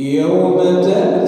يوم تأتي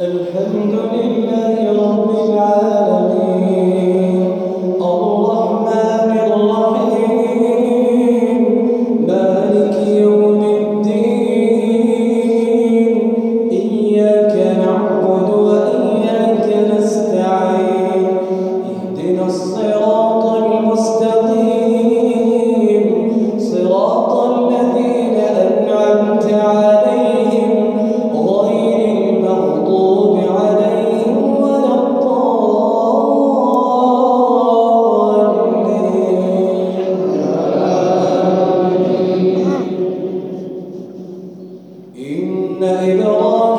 الحمد لله إن إبراهيم